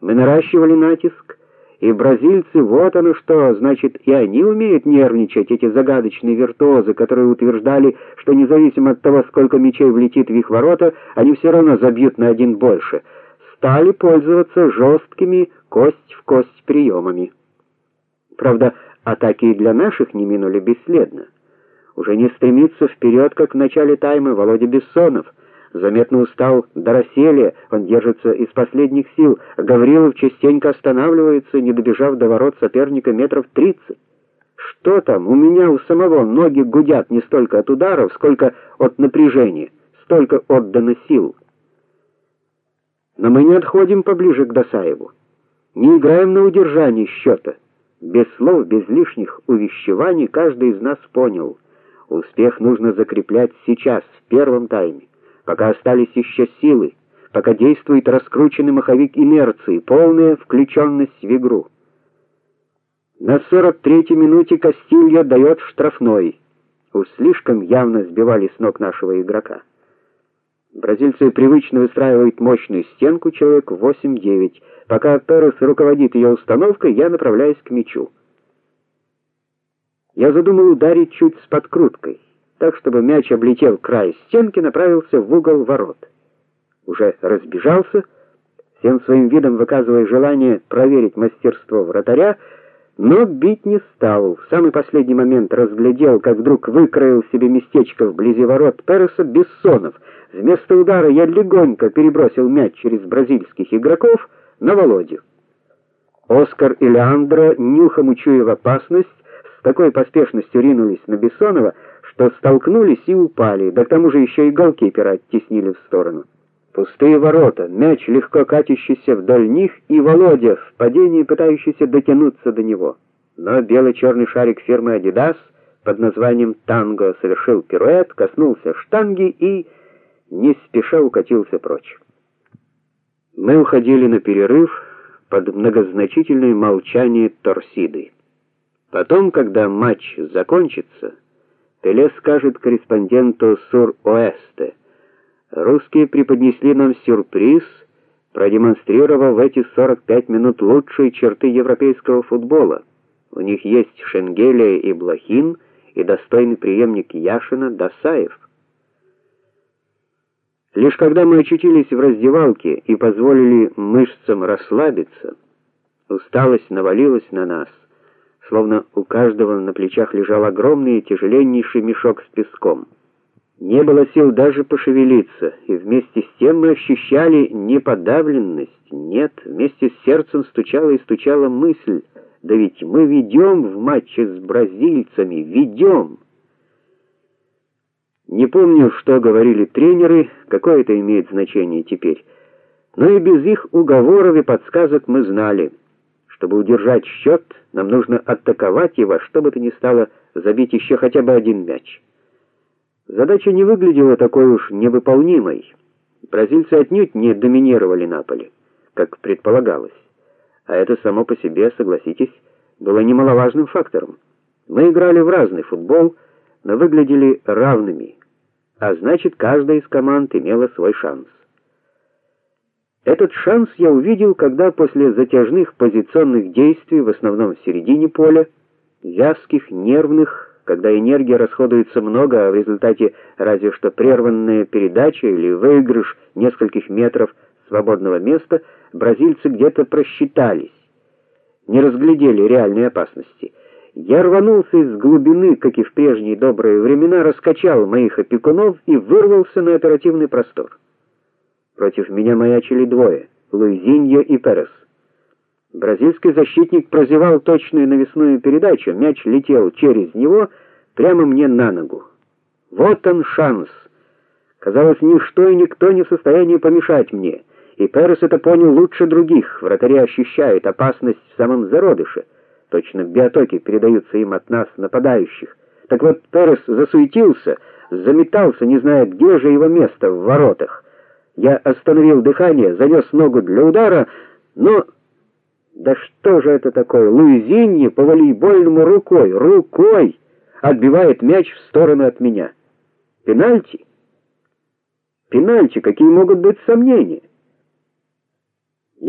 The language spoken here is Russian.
Мы наращивали натиск, и бразильцы вот оно что, значит, и они умеют нервничать, эти загадочные виртуозы, которые утверждали, что независимо от того, сколько мячей влетит в их ворота, они все равно забьют на один больше. Стали пользоваться жесткими кость в кость приемами. Правда, атаки и для наших не минули бесследно. Уже не стремится вперед, как в начале тайма Володя Бессонов. Заметно устал Дороселия, он держится из последних сил. Гаврилов частенько останавливается, не добежав до ворот соперника метров тридцать. Что там? У меня у самого ноги гудят не столько от ударов, сколько от напряжения, столько отдано сил. Но мы не отходим поближе к Досаеву. Не играем на удержание счета. Без слов, без лишних увещеваний каждый из нас понял: успех нужно закреплять сейчас, в первом тайме пока остались еще силы, пока действует раскрученный маховик инерции, полная включенность в игру. На 43-й минуте Кастильо дает штрафной. Уж слишком явно сбивали с ног нашего игрока. Бразильцы привычно выстраивают мощную стенку человек 8-9. Пока Перес руководит ее установкой, я направляюсь к мячу. Я задумал ударить чуть с подкруткой так чтобы мяч облетел край стенки, направился в угол ворот. Уже разбежался, всем своим видом выказывая желание проверить мастерство вратаря, но бить не стал. В самый последний момент разглядел, как вдруг выкроил себе местечко вблизи ворот Переса Бессонов. Вместо удара я легонько перебросил мяч через бразильских игроков на Володю. Оскар и Леандро, нюхом учуяв опасность, с такой поспешностью ринулись на Бессонова, что столкнулись и упали, да к тому же еще и голкипера оттеснили в сторону. Пустые ворота, мяч легко катящийся вдоль них и Володя в падении пытающийся дотянуться до него. Но бело черный шарик фирмы Adidas под названием Танго совершил пируэт, коснулся штанги и не спеша укатился прочь. Мы уходили на перерыв под многозначительное молчание Торсиды. Потом, когда матч закончится, Пеле скажет корреспонденту Сур-Оэсте. Русские преподнесли нам сюрприз, продемонстрировав эти 45 минут лучшие черты европейского футбола. У них есть Шенгелия и Блохин, и достойный преемник Яшина Дасаев. Лишь когда мы очутились в раздевалке и позволили мышцам расслабиться, усталость навалилась на нас словно у каждого на плечах лежал огромный тяжеленнейший мешок с песком. Не было сил даже пошевелиться, и вместе с тем мы ощущали не подавленность, нет, вместе с сердцем стучала и стучала мысль: да ведь мы ведем в матче с бразильцами, ведем. Не помню, что говорили тренеры, какое это имеет значение теперь. Но и без их уговоров и подсказок мы знали, чтобы удержать счет, нам нужно атаковать его, чтобы это ни стало забить еще хотя бы один мяч. Задача не выглядела такой уж невыполнимой. Бразильцы отнюдь не доминировали на поле, как предполагалось. А это само по себе, согласитесь, было немаловажным фактором. Мы играли в разный футбол, но выглядели равными. А значит, каждая из команд имела свой шанс. Этот шанс я увидел, когда после затяжных позиционных действий, в основном в середине поля, вязких, нервных, когда энергия расходуется много, а в результате разве что прерванная передача или выигрыш нескольких метров свободного места, бразильцы где-то просчитались, не разглядели реальной опасности. Я рванулся из глубины, как и в прежние добрые времена, раскачал моих опекунов и вырвался на оперативный простор. Против меня маячили двое: Луизиньо и Перес. Бразильский защитник прозевал точную навесную передачу, мяч летел через него прямо мне на ногу. Вот он шанс. Казалось, ничто и никто не в состоянии помешать мне. И Перес это понял лучше других. Вратари ощущают опасность в самом зародыше. Точно биотоки передаются им от нас нападающих. Так вот, Перес засуетился, заметался, не зная, где же его место в воротах. Я остановил дыхание, занес ногу для удара, но да что же это такое? Луизиньи по волейбольному рукой, рукой отбивает мяч в сторону от меня. Пенальти? Пенальти, какие могут быть сомнения?